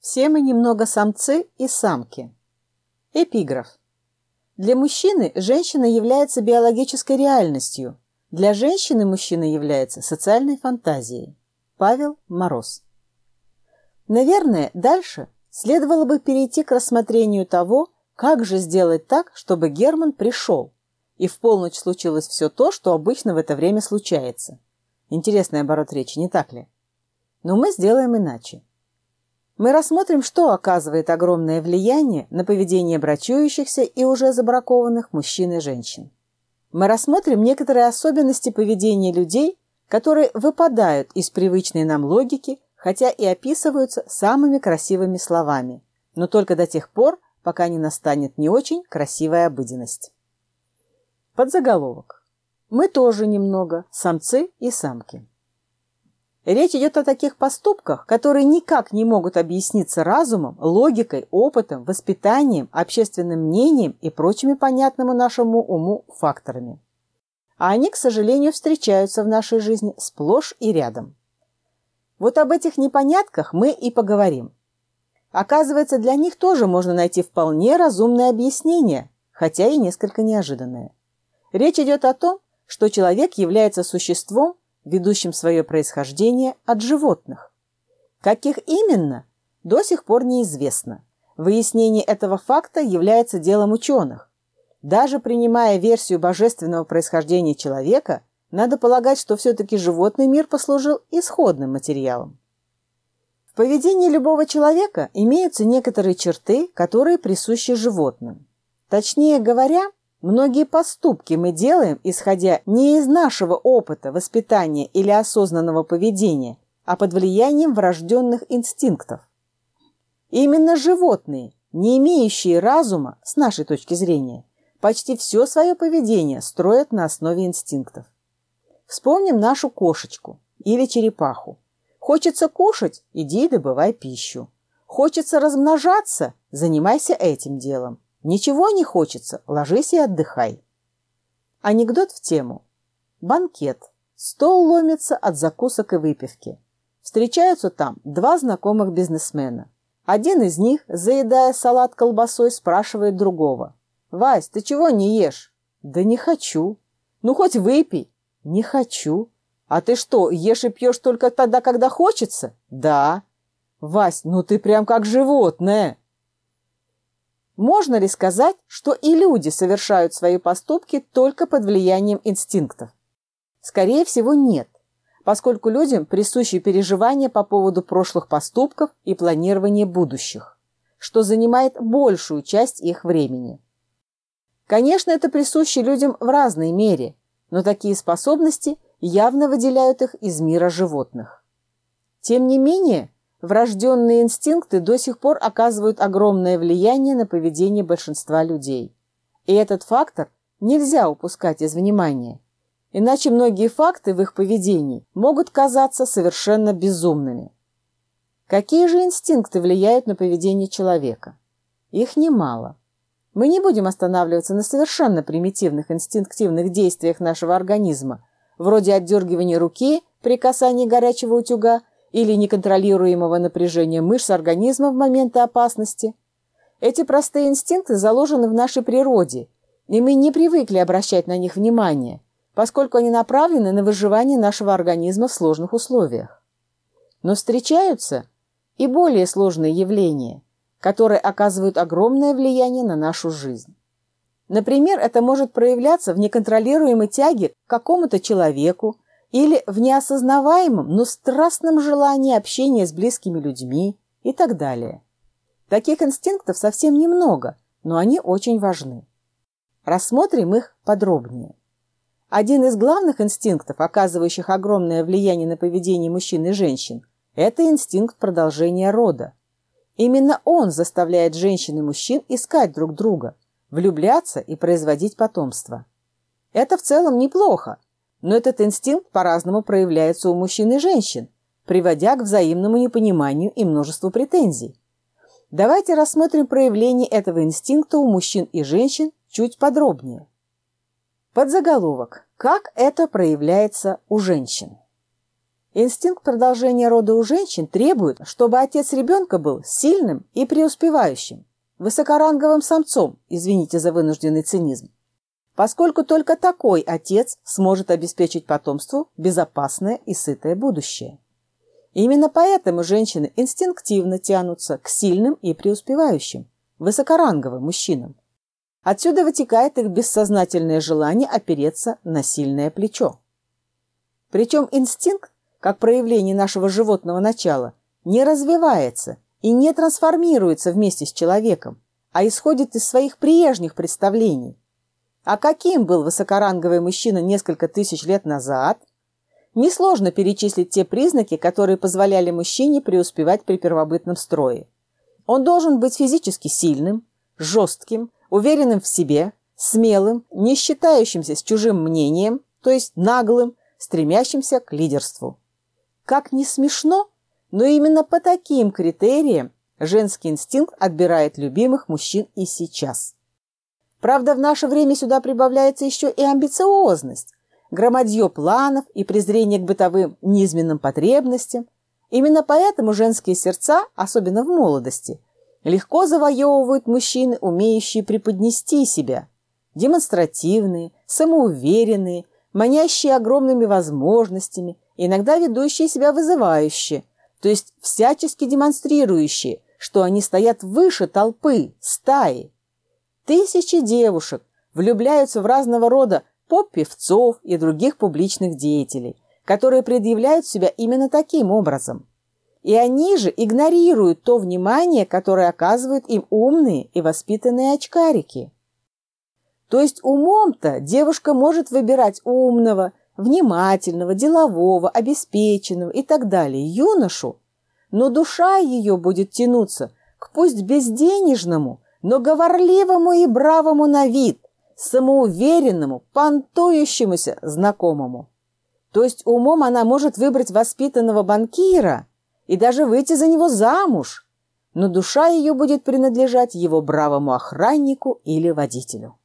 Все мы немного самцы и самки. Эпиграф. Для мужчины женщина является биологической реальностью. Для женщины мужчина является социальной фантазией. Павел Мороз. Наверное, дальше следовало бы перейти к рассмотрению того, как же сделать так, чтобы Герман пришел, и в полночь случилось все то, что обычно в это время случается. Интересный оборот речи, не так ли? Но мы сделаем иначе. Мы рассмотрим, что оказывает огромное влияние на поведение брачующихся и уже забракованных мужчин и женщин. Мы рассмотрим некоторые особенности поведения людей, которые выпадают из привычной нам логики, хотя и описываются самыми красивыми словами, но только до тех пор, пока не настанет не очень красивая обыденность. Подзаголовок. Мы тоже немного самцы и самки. Речь идет о таких поступках, которые никак не могут объясниться разумом, логикой, опытом, воспитанием, общественным мнением и прочими понятному нашему уму факторами. А они, к сожалению, встречаются в нашей жизни сплошь и рядом. Вот об этих непонятках мы и поговорим. Оказывается, для них тоже можно найти вполне разумное объяснение, хотя и несколько неожиданное. Речь идет о том, что человек является существом, ведущим свое происхождение от животных. Каких именно, до сих пор неизвестно. Выяснение этого факта является делом ученых. Даже принимая версию божественного происхождения человека, надо полагать, что все-таки животный мир послужил исходным материалом. В поведении любого человека имеются некоторые черты, которые присущи животным. Точнее говоря, Многие поступки мы делаем, исходя не из нашего опыта, воспитания или осознанного поведения, а под влиянием врожденных инстинктов. именно животные, не имеющие разума, с нашей точки зрения, почти все свое поведение строят на основе инстинктов. Вспомним нашу кошечку или черепаху. Хочется кушать – иди добывай пищу. Хочется размножаться – занимайся этим делом. Ничего не хочется, ложись и отдыхай. Анекдот в тему. Банкет. Стол ломится от закусок и выпивки. Встречаются там два знакомых бизнесмена. Один из них, заедая салат колбасой, спрашивает другого. «Вась, ты чего не ешь?» «Да не хочу». «Ну, хоть выпей». «Не хочу». «А ты что, ешь и пьешь только тогда, когда хочется?» «Да». «Вась, ну ты прям как животное». Можно ли сказать, что и люди совершают свои поступки только под влиянием инстинктов? Скорее всего, нет, поскольку людям присущи переживания по поводу прошлых поступков и планирование будущих, что занимает большую часть их времени. Конечно, это присуще людям в разной мере, но такие способности явно выделяют их из мира животных. Тем не менее, Врожденные инстинкты до сих пор оказывают огромное влияние на поведение большинства людей. И этот фактор нельзя упускать из внимания. Иначе многие факты в их поведении могут казаться совершенно безумными. Какие же инстинкты влияют на поведение человека? Их немало. Мы не будем останавливаться на совершенно примитивных инстинктивных действиях нашего организма, вроде отдергивания руки при касании горячего утюга или неконтролируемого напряжения мышц организма в моменты опасности. Эти простые инстинкты заложены в нашей природе, и мы не привыкли обращать на них внимание, поскольку они направлены на выживание нашего организма в сложных условиях. Но встречаются и более сложные явления, которые оказывают огромное влияние на нашу жизнь. Например, это может проявляться в неконтролируемой тяге к какому-то человеку, или в неосознаваемом, но страстном желании общения с близкими людьми и так далее. Таких инстинктов совсем немного, но они очень важны. Рассмотрим их подробнее. Один из главных инстинктов, оказывающих огромное влияние на поведение мужчин и женщин, это инстинкт продолжения рода. Именно он заставляет женщин и мужчин искать друг друга, влюбляться и производить потомство. Это в целом неплохо, но этот инстинкт по-разному проявляется у мужчин и женщин, приводя к взаимному непониманию и множеству претензий. Давайте рассмотрим проявление этого инстинкта у мужчин и женщин чуть подробнее. Подзаголовок. Как это проявляется у женщин? Инстинкт продолжения рода у женщин требует, чтобы отец ребенка был сильным и преуспевающим, высокоранговым самцом, извините за вынужденный цинизм, поскольку только такой отец сможет обеспечить потомству безопасное и сытое будущее. Именно поэтому женщины инстинктивно тянутся к сильным и преуспевающим, высокоранговым мужчинам. Отсюда вытекает их бессознательное желание опереться на сильное плечо. Причем инстинкт, как проявление нашего животного начала, не развивается и не трансформируется вместе с человеком, а исходит из своих прежних представлений. А каким был высокоранговый мужчина несколько тысяч лет назад? Несложно перечислить те признаки, которые позволяли мужчине преуспевать при первобытном строе. Он должен быть физически сильным, жестким, уверенным в себе, смелым, не считающимся с чужим мнением, то есть наглым, стремящимся к лидерству. Как не смешно, но именно по таким критериям женский инстинкт отбирает любимых мужчин и сейчас. Правда, в наше время сюда прибавляется еще и амбициозность, громадье планов и презрение к бытовым низменным потребностям. Именно поэтому женские сердца, особенно в молодости, легко завоевывают мужчины, умеющие преподнести себя, демонстративные, самоуверенные, манящие огромными возможностями, иногда ведущие себя вызывающе, то есть всячески демонстрирующие, что они стоят выше толпы, стаи. Тысячи девушек влюбляются в разного рода поп-певцов и других публичных деятелей, которые предъявляют себя именно таким образом. И они же игнорируют то внимание, которое оказывают им умные и воспитанные очкарики. То есть умом-то девушка может выбирать умного, внимательного, делового, обеспеченного и так далее юношу, но душа ее будет тянуться к пусть безденежному, но говорливому и бравому на вид, самоуверенному, понтующемуся знакомому. То есть умом она может выбрать воспитанного банкира и даже выйти за него замуж, но душа ее будет принадлежать его бравому охраннику или водителю.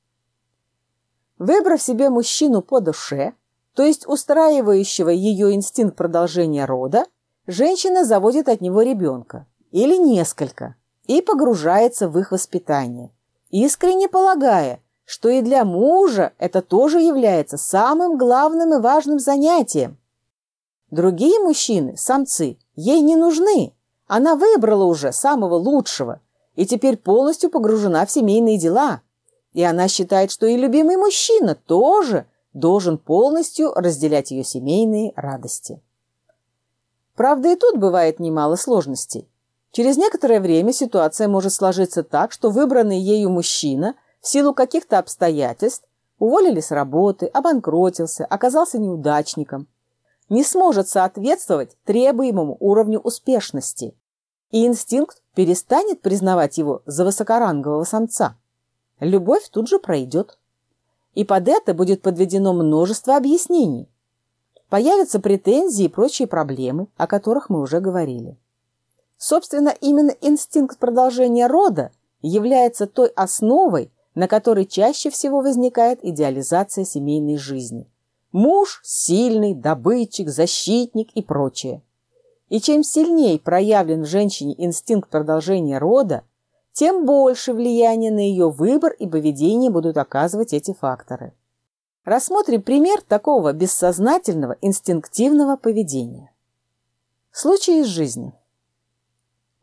Выбрав себе мужчину по душе, то есть устраивающего ее инстинкт продолжения рода, женщина заводит от него ребенка или несколько и погружается в их воспитание, искренне полагая, что и для мужа это тоже является самым главным и важным занятием. Другие мужчины, самцы, ей не нужны. Она выбрала уже самого лучшего и теперь полностью погружена в семейные дела. И она считает, что и любимый мужчина тоже должен полностью разделять ее семейные радости. Правда, и тут бывает немало сложностей. Через некоторое время ситуация может сложиться так, что выбранный ею мужчина в силу каких-то обстоятельств уволили с работы, обанкротился, оказался неудачником, не сможет соответствовать требуемому уровню успешности, и инстинкт перестанет признавать его за высокорангового самца любовь тут же пройдет. И под это будет подведено множество объяснений. Появятся претензии и прочие проблемы, о которых мы уже говорили. Собственно, именно инстинкт продолжения рода является той основой, на которой чаще всего возникает идеализация семейной жизни. Муж – сильный, добытчик, защитник и прочее. И чем сильнее проявлен в женщине инстинкт продолжения рода, тем больше влияния на ее выбор и поведение будут оказывать эти факторы. Рассмотрим пример такого бессознательного инстинктивного поведения. Случай из жизни.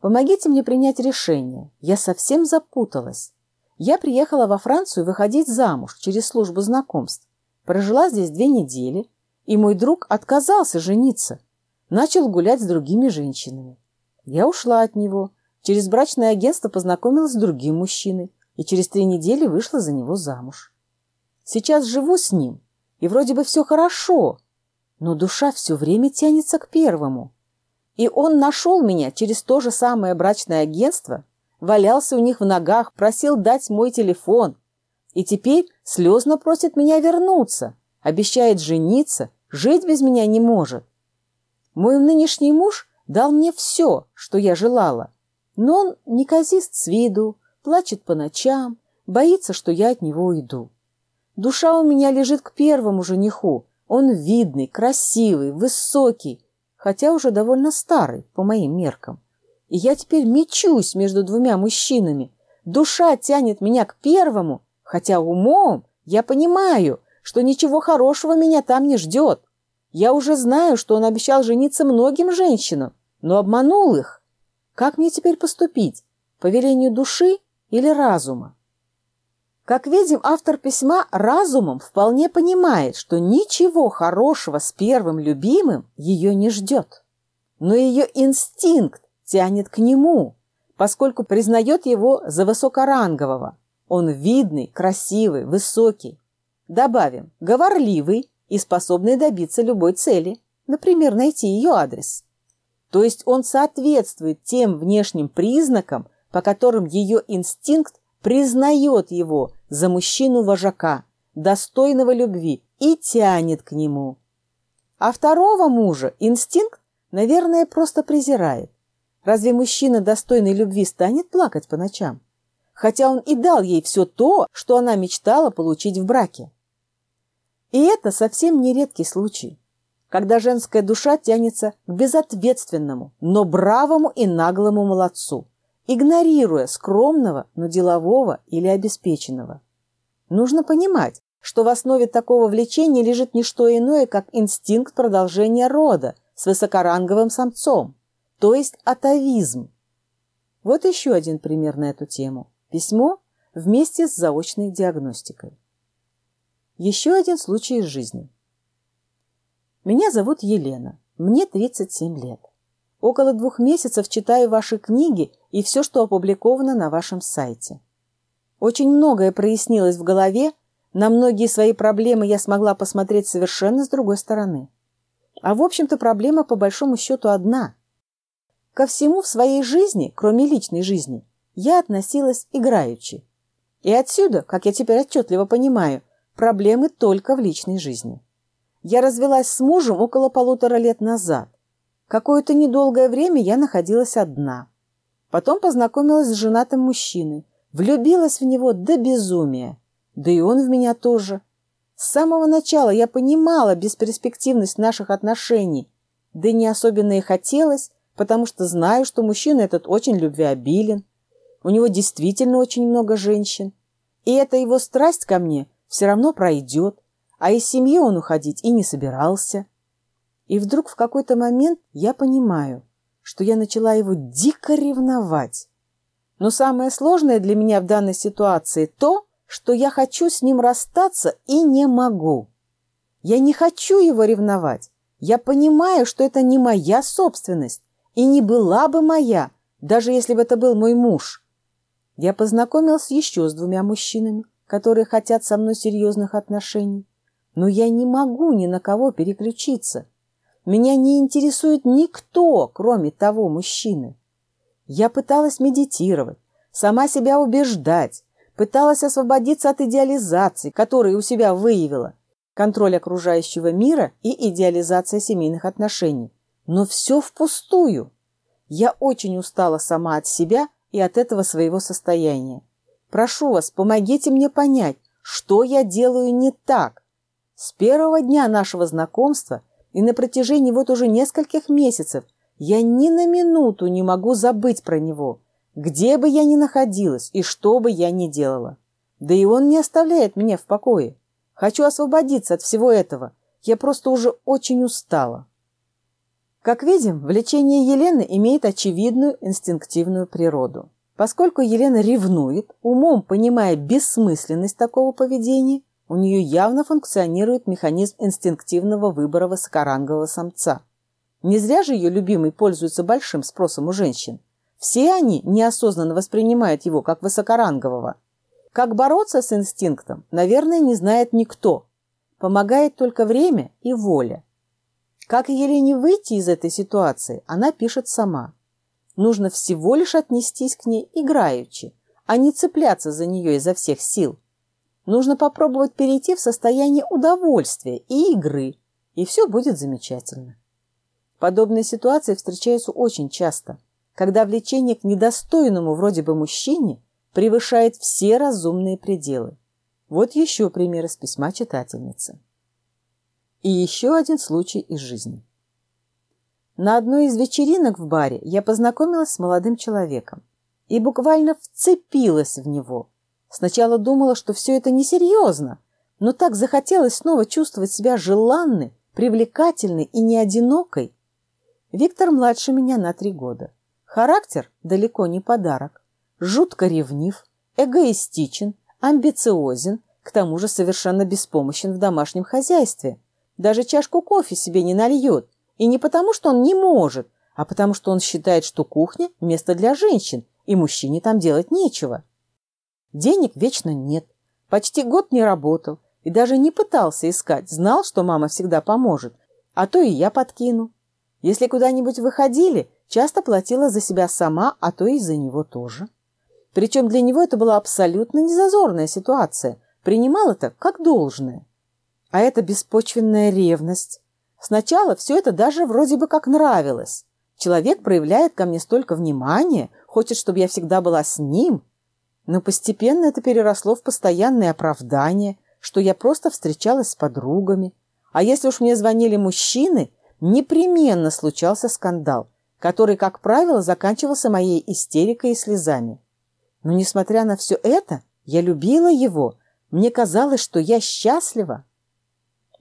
Помогите мне принять решение. Я совсем запуталась. Я приехала во Францию выходить замуж через службу знакомств. Прожила здесь две недели, и мой друг отказался жениться. Начал гулять с другими женщинами. Я ушла от него – Через брачное агентство познакомилась с другим мужчиной и через три недели вышла за него замуж. Сейчас живу с ним, и вроде бы все хорошо, но душа все время тянется к первому. И он нашел меня через то же самое брачное агентство, валялся у них в ногах, просил дать мой телефон, и теперь слезно просит меня вернуться, обещает жениться, жить без меня не может. Мой нынешний муж дал мне все, что я желала, но он неказист с виду, плачет по ночам, боится, что я от него уйду. Душа у меня лежит к первому жениху. Он видный, красивый, высокий, хотя уже довольно старый по моим меркам. И я теперь мечусь между двумя мужчинами. Душа тянет меня к первому, хотя умом я понимаю, что ничего хорошего меня там не ждет. Я уже знаю, что он обещал жениться многим женщинам, но обманул их. Как мне теперь поступить? По велению души или разума? Как видим, автор письма разумом вполне понимает, что ничего хорошего с первым любимым ее не ждет. Но ее инстинкт тянет к нему, поскольку признает его за высокорангового. Он видный, красивый, высокий. Добавим, говорливый и способный добиться любой цели, например, найти ее адрес. То есть он соответствует тем внешним признакам, по которым ее инстинкт признает его за мужчину-вожака, достойного любви, и тянет к нему. А второго мужа инстинкт, наверное, просто презирает. Разве мужчина, достойный любви, станет плакать по ночам? Хотя он и дал ей все то, что она мечтала получить в браке. И это совсем не редкий случай, когда женская душа тянется к безответственному, но бравому и наглому молодцу – игнорируя скромного, но делового или обеспеченного. Нужно понимать, что в основе такого влечения лежит не что иное, как инстинкт продолжения рода с высокоранговым самцом, то есть атовизм. Вот еще один пример на эту тему. Письмо вместе с заочной диагностикой. Еще один случай из жизни. Меня зовут Елена, мне 37 лет. Около двух месяцев читаю ваши книги и все, что опубликовано на вашем сайте. Очень многое прояснилось в голове, на многие свои проблемы я смогла посмотреть совершенно с другой стороны. А в общем-то проблема по большому счету одна. Ко всему в своей жизни, кроме личной жизни, я относилась играючи. И отсюда, как я теперь отчетливо понимаю, проблемы только в личной жизни. Я развелась с мужем около полутора лет назад. Какое-то недолгое время я находилась одна. Потом познакомилась с женатым мужчиной, влюбилась в него до безумия. Да и он в меня тоже. С самого начала я понимала бесперспективность наших отношений, да и не особенно и хотелось, потому что знаю, что мужчина этот очень любвеобилен. У него действительно очень много женщин. И эта его страсть ко мне все равно пройдет, а из семьи он уходить и не собирался. И вдруг в какой-то момент я понимаю, что я начала его дико ревновать. Но самое сложное для меня в данной ситуации то, что я хочу с ним расстаться и не могу. Я не хочу его ревновать. Я понимаю, что это не моя собственность и не была бы моя, даже если бы это был мой муж. Я познакомился еще с двумя мужчинами, которые хотят со мной серьезных отношений. Но я не могу ни на кого переключиться. Меня не интересует никто, кроме того мужчины. Я пыталась медитировать, сама себя убеждать, пыталась освободиться от идеализации, которую у себя выявила, контроль окружающего мира и идеализация семейных отношений. Но все впустую. Я очень устала сама от себя и от этого своего состояния. Прошу вас, помогите мне понять, что я делаю не так. С первого дня нашего знакомства – и на протяжении вот уже нескольких месяцев я ни на минуту не могу забыть про него, где бы я ни находилась и что бы я ни делала. Да и он не оставляет меня в покое. Хочу освободиться от всего этого. Я просто уже очень устала. Как видим, влечение Елены имеет очевидную инстинктивную природу. Поскольку Елена ревнует, умом понимая бессмысленность такого поведения, у нее явно функционирует механизм инстинктивного выбора высокорангового самца. Не зря же ее любимый пользуется большим спросом у женщин. Все они неосознанно воспринимают его как высокорангового. Как бороться с инстинктом, наверное, не знает никто. Помогает только время и воля. Как Елене выйти из этой ситуации, она пишет сама. Нужно всего лишь отнестись к ней играючи, а не цепляться за нее изо всех сил. Нужно попробовать перейти в состояние удовольствия и игры, и все будет замечательно. Подобные ситуации встречаются очень часто, когда влечение к недостойному вроде бы мужчине превышает все разумные пределы. Вот еще пример из письма читательницы. И еще один случай из жизни. На одной из вечеринок в баре я познакомилась с молодым человеком и буквально вцепилась в него. Сначала думала, что все это несерьезно, но так захотелось снова чувствовать себя желанной, привлекательной и не одинокой. Виктор младше меня на три года. Характер далеко не подарок. Жутко ревнив, эгоистичен, амбициозен, к тому же совершенно беспомощен в домашнем хозяйстве. Даже чашку кофе себе не нальет. И не потому, что он не может, а потому, что он считает, что кухня – место для женщин, и мужчине там делать нечего. Денег вечно нет. Почти год не работал и даже не пытался искать. Знал, что мама всегда поможет, а то и я подкину. Если куда-нибудь выходили, часто платила за себя сама, а то и за него тоже. Причем для него это была абсолютно незазорная ситуация. Принимал это как должное. А это беспочвенная ревность. Сначала все это даже вроде бы как нравилось. Человек проявляет ко мне столько внимания, хочет, чтобы я всегда была с ним. Но постепенно это переросло в постоянное оправдание, что я просто встречалась с подругами. А если уж мне звонили мужчины, непременно случался скандал, который, как правило, заканчивался моей истерикой и слезами. Но, несмотря на все это, я любила его. Мне казалось, что я счастлива.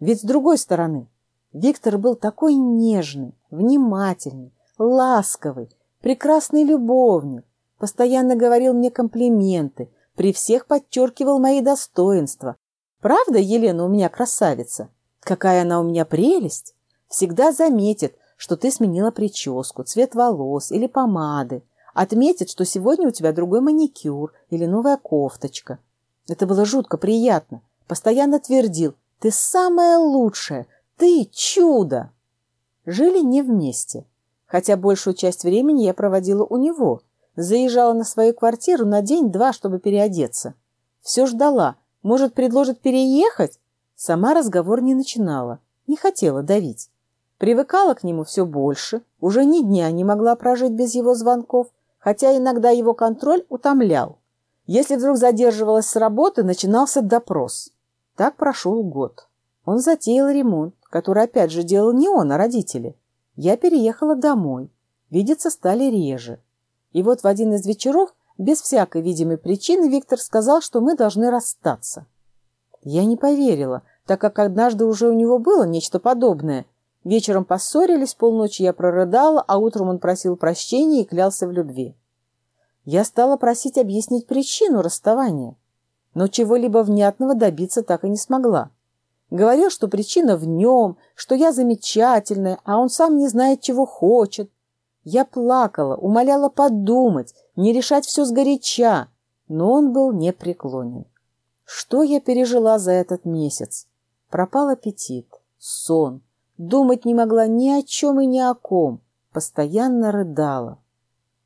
Ведь с другой стороны, Виктор был такой нежный, внимательный, ласковый, прекрасный любовник, постоянно говорил мне комплименты, при всех подчеркивал мои достоинства. Правда, Елена у меня красавица? Какая она у меня прелесть? Всегда заметит, что ты сменила прическу, цвет волос или помады. Отметит, что сегодня у тебя другой маникюр или новая кофточка. Это было жутко приятно. Постоянно твердил, ты самая лучшая, ты чудо! Жили не вместе, хотя большую часть времени я проводила у него. Заезжала на свою квартиру на день-два, чтобы переодеться. Все ждала, может, предложит переехать? Сама разговор не начинала, не хотела давить. Привыкала к нему все больше, уже ни дня не могла прожить без его звонков, хотя иногда его контроль утомлял. Если вдруг задерживалась с работы, начинался допрос. Так прошел год. Он затеял ремонт, который опять же делал не он, а родители. Я переехала домой. Видеться стали реже. И вот в один из вечеров, без всякой видимой причины, Виктор сказал, что мы должны расстаться. Я не поверила, так как однажды уже у него было нечто подобное. Вечером поссорились, полночи я прорыдала, а утром он просил прощения и клялся в любви. Я стала просить объяснить причину расставания, но чего-либо внятного добиться так и не смогла. Говорил, что причина в нем, что я замечательная, а он сам не знает, чего хочет. Я плакала, умоляла подумать, не решать все сгоряча, но он был непреклонен. Что я пережила за этот месяц? Пропал аппетит, сон, думать не могла ни о чем и ни о ком, постоянно рыдала.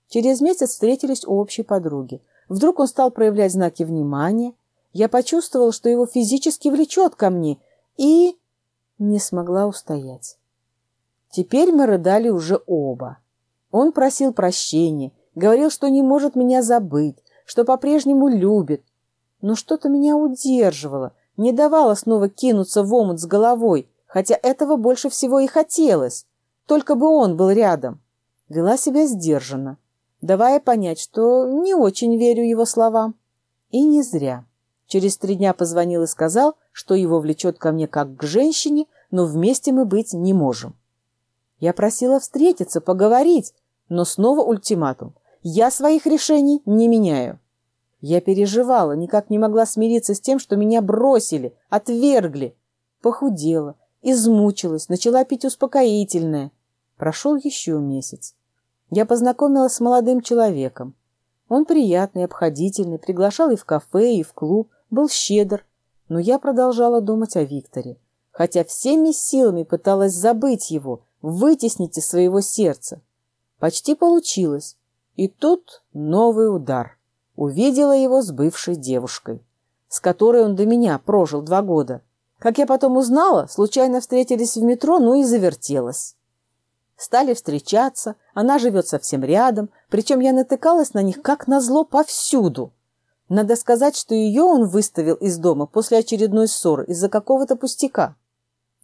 Через месяц встретились у общей подруги. Вдруг он стал проявлять знаки внимания. Я почувствовала, что его физически влечет ко мне, и не смогла устоять. Теперь мы рыдали уже оба. Он просил прощения, говорил, что не может меня забыть, что по-прежнему любит. Но что-то меня удерживало, не давало снова кинуться в омут с головой, хотя этого больше всего и хотелось. Только бы он был рядом. Вела себя сдержанно, давая понять, что не очень верю его словам. И не зря. Через три дня позвонил и сказал, что его влечет ко мне как к женщине, но вместе мы быть не можем. Я просила встретиться, поговорить, но снова ультиматум. Я своих решений не меняю. Я переживала, никак не могла смириться с тем, что меня бросили, отвергли. Похудела, измучилась, начала пить успокоительное. Прошел еще месяц. Я познакомилась с молодым человеком. Он приятный, обходительный, приглашал и в кафе, и в клуб, был щедр, но я продолжала думать о Викторе, хотя всеми силами пыталась забыть его, вытеснить из своего сердца. Почти получилось. И тут новый удар. Увидела его с бывшей девушкой, с которой он до меня прожил два года. Как я потом узнала, случайно встретились в метро, ну и завертелась. Стали встречаться, она живет совсем рядом, причем я натыкалась на них как назло повсюду. Надо сказать, что ее он выставил из дома после очередной ссоры из-за какого-то пустяка.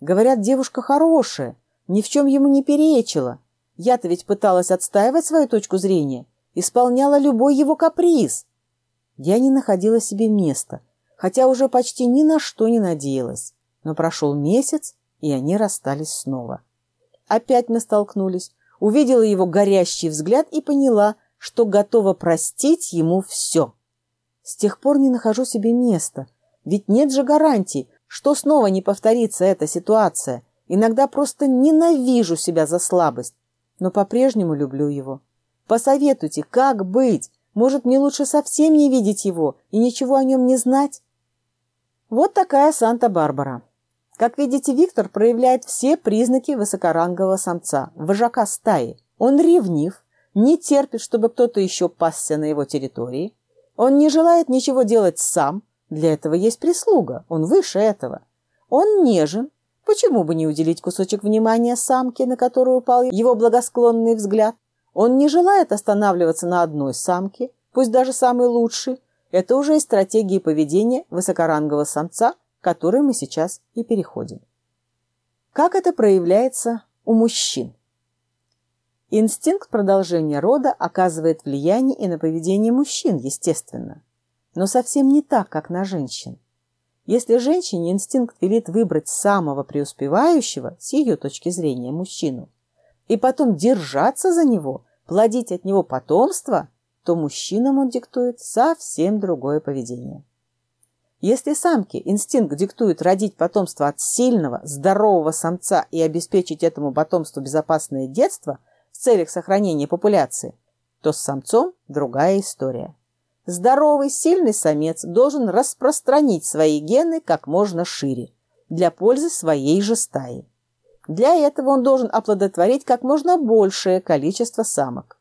Говорят, девушка хорошая, ни в чем ему не перечила. Я-то ведь пыталась отстаивать свою точку зрения, исполняла любой его каприз. Я не находила себе места, хотя уже почти ни на что не надеялась. Но прошел месяц, и они расстались снова. Опять мы столкнулись, увидела его горящий взгляд и поняла, что готова простить ему все. С тех пор не нахожу себе места, ведь нет же гарантий, что снова не повторится эта ситуация. Иногда просто ненавижу себя за слабость, но по-прежнему люблю его. Посоветуйте, как быть? Может, мне лучше совсем не видеть его и ничего о нем не знать? Вот такая Санта-Барбара. Как видите, Виктор проявляет все признаки высокорангового самца, вожака стаи. Он ревнив, не терпит, чтобы кто-то еще пасся на его территории. Он не желает ничего делать сам, для этого есть прислуга, он выше этого. Он нежен, почему бы не уделить кусочек внимания самке, на которую упал его благосклонный взгляд? Он не желает останавливаться на одной самке, пусть даже самой лучшей. Это уже из стратегии поведения высокорангового самца, к которой мы сейчас и переходим. Как это проявляется у мужчин? Инстинкт продолжения рода оказывает влияние и на поведение мужчин, естественно, но совсем не так, как на женщин. Если женщине инстинкт велит выбрать самого преуспевающего, с ее точки зрения, мужчину, и потом держаться за него, плодить от него потомство, то мужчинам он диктует совсем другое поведение. Если самке инстинкт диктует родить потомство от сильного, здорового самца и обеспечить этому потомству безопасное детство в целях сохранения популяции, то с самцом другая история. Здоровый, сильный самец должен распространить свои гены как можно шире для пользы своей же стаи. Для этого он должен оплодотворить как можно большее количество самок.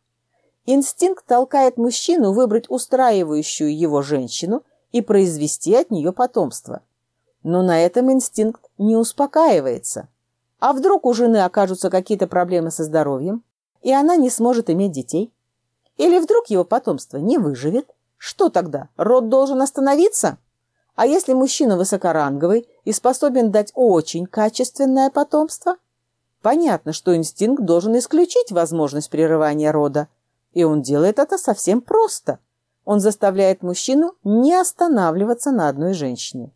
Инстинкт толкает мужчину выбрать устраивающую его женщину и произвести от нее потомство. Но на этом инстинкт не успокаивается. А вдруг у жены окажутся какие-то проблемы со здоровьем, и она не сможет иметь детей? Или вдруг его потомство не выживет? Что тогда, род должен остановиться? А если мужчина высокоранговый и способен дать очень качественное потомство? Понятно, что инстинкт должен исключить возможность прерывания рода. И он делает это совсем просто. Он заставляет мужчину не останавливаться на одной женщине.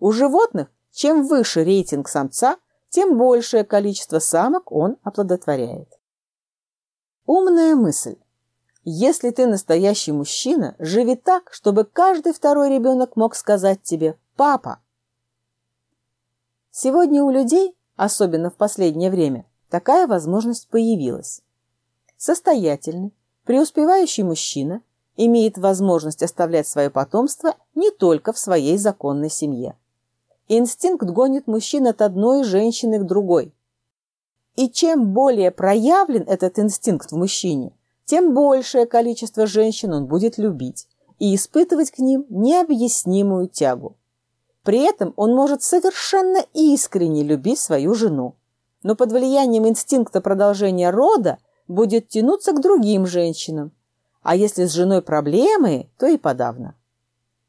У животных чем выше рейтинг самца, тем большее количество самок он оплодотворяет. Умная мысль. Если ты настоящий мужчина, живи так, чтобы каждый второй ребенок мог сказать тебе «папа». Сегодня у людей, особенно в последнее время, такая возможность появилась. Состоятельный, преуспевающий мужчина имеет возможность оставлять свое потомство не только в своей законной семье. Инстинкт гонит мужчин от одной женщины к другой. И чем более проявлен этот инстинкт в мужчине, тем большее количество женщин он будет любить и испытывать к ним необъяснимую тягу. При этом он может совершенно искренне любить свою жену, но под влиянием инстинкта продолжения рода будет тянуться к другим женщинам, а если с женой проблемы, то и подавно.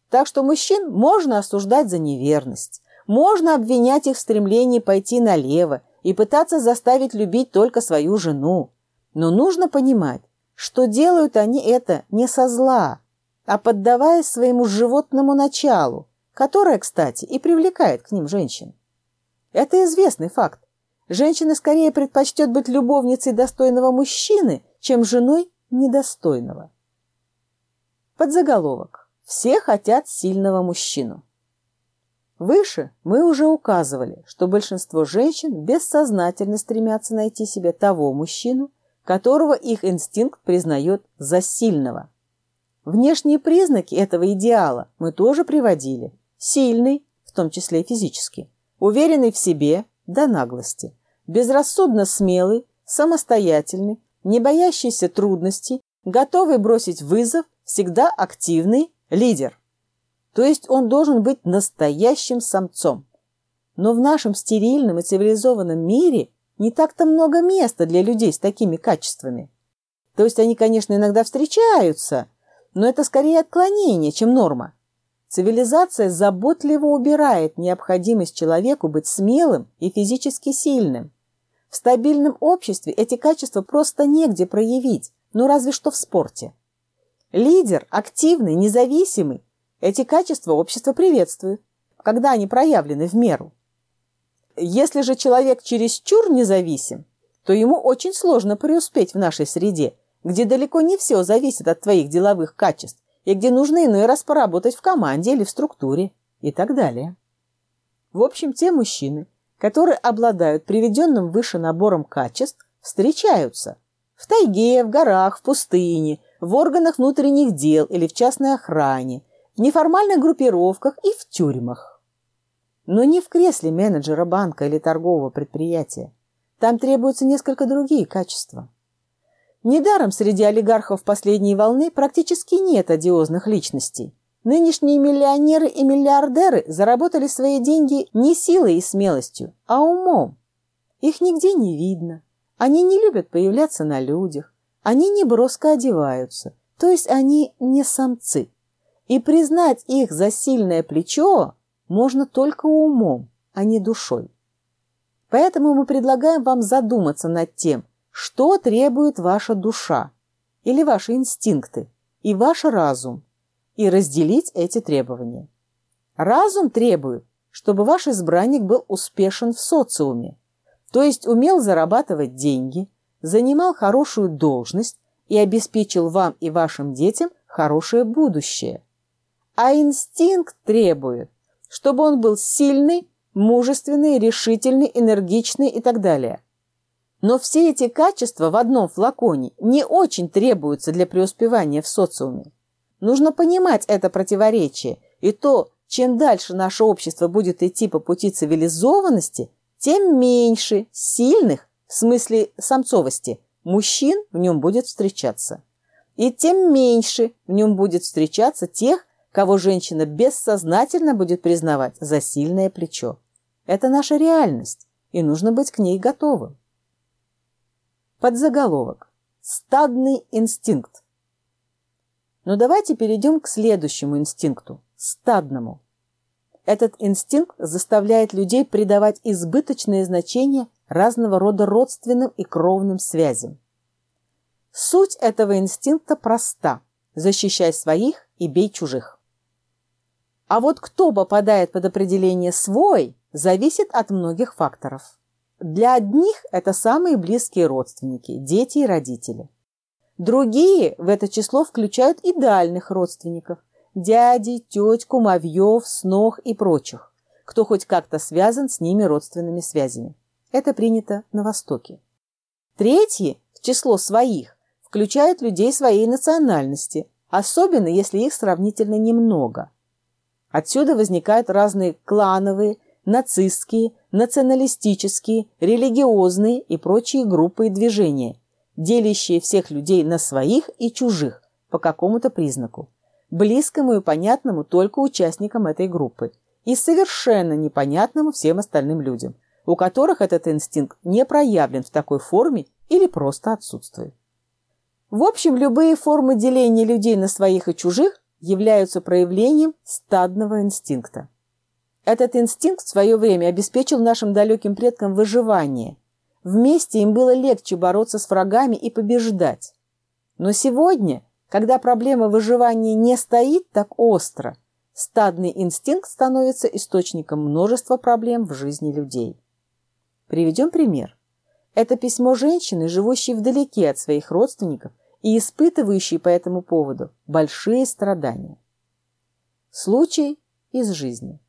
Так что мужчин можно осуждать за неверность, можно обвинять их в стремлении пойти налево и пытаться заставить любить только свою жену. Но нужно понимать, что делают они это не со зла, а поддаваясь своему животному началу, которое, кстати, и привлекает к ним женщин. Это известный факт. Женщина скорее предпочтет быть любовницей достойного мужчины, чем женой недостойного. Подзаголовок. Все хотят сильного мужчину. Выше мы уже указывали, что большинство женщин бессознательно стремятся найти себе того мужчину, которого их инстинкт признает за сильного. Внешние признаки этого идеала мы тоже приводили. Сильный, в том числе и физически, уверенный в себе до наглости, безрассудно смелый, самостоятельный, не боящийся трудностей, готовый бросить вызов, всегда активный лидер. То есть он должен быть настоящим самцом. Но в нашем стерильном и цивилизованном мире не так-то много места для людей с такими качествами. То есть они, конечно, иногда встречаются, но это скорее отклонение, чем норма. Цивилизация заботливо убирает необходимость человеку быть смелым и физически сильным. В стабильном обществе эти качества просто негде проявить, ну разве что в спорте. Лидер, активный, независимый – эти качества общество приветствует, когда они проявлены в меру. Если же человек чересчур независим, то ему очень сложно преуспеть в нашей среде, где далеко не все зависит от твоих деловых качеств и где нужно иной раз поработать в команде или в структуре и так далее. В общем, те мужчины, которые обладают приведенным выше набором качеств, встречаются в тайге, в горах, в пустыне, в органах внутренних дел или в частной охране, в неформальных группировках и в тюрьмах. Но не в кресле менеджера банка или торгового предприятия. Там требуются несколько другие качества. Недаром среди олигархов последней волны практически нет одиозных личностей. Нынешние миллионеры и миллиардеры заработали свои деньги не силой и смелостью, а умом. Их нигде не видно. Они не любят появляться на людях. Они не броско одеваются. То есть они не самцы. И признать их за сильное плечо можно только умом, а не душой. Поэтому мы предлагаем вам задуматься над тем, что требует ваша душа или ваши инстинкты и ваш разум, и разделить эти требования. Разум требует, чтобы ваш избранник был успешен в социуме, то есть умел зарабатывать деньги, занимал хорошую должность и обеспечил вам и вашим детям хорошее будущее. А инстинкт требует, чтобы он был сильный, мужественный, решительный, энергичный и так далее. Но все эти качества в одном флаконе не очень требуются для преуспевания в социуме. Нужно понимать это противоречие и то, чем дальше наше общество будет идти по пути цивилизованности, тем меньше сильных, в смысле самцовости, мужчин в нем будет встречаться. И тем меньше в нем будет встречаться тех, кого женщина бессознательно будет признавать за сильное плечо. Это наша реальность, и нужно быть к ней готовым. Подзаголовок. Стадный инстинкт. Но давайте перейдем к следующему инстинкту – стадному. Этот инстинкт заставляет людей придавать избыточное значение разного рода родственным и кровным связям. Суть этого инстинкта проста – защищай своих и бей чужих. А вот кто попадает под определение «свой» зависит от многих факторов. Для одних это самые близкие родственники – дети и родители. Другие в это число включают идеальных родственников – дяди, теть, кумовьев, снох и прочих, кто хоть как-то связан с ними родственными связями. Это принято на Востоке. Третьи в число своих включают людей своей национальности, особенно если их сравнительно немного. Отсюда возникают разные клановые, нацистские, националистические, религиозные и прочие группы и движения – делящие всех людей на своих и чужих по какому-то признаку, близкому и понятному только участникам этой группы и совершенно непонятному всем остальным людям, у которых этот инстинкт не проявлен в такой форме или просто отсутствует. В общем, любые формы деления людей на своих и чужих являются проявлением стадного инстинкта. Этот инстинкт в свое время обеспечил нашим далеким предкам выживание – Вместе им было легче бороться с врагами и побеждать. Но сегодня, когда проблема выживания не стоит так остро, стадный инстинкт становится источником множества проблем в жизни людей. Приведем пример. Это письмо женщины, живущей вдалеке от своих родственников и испытывающей по этому поводу большие страдания. Случай из жизни.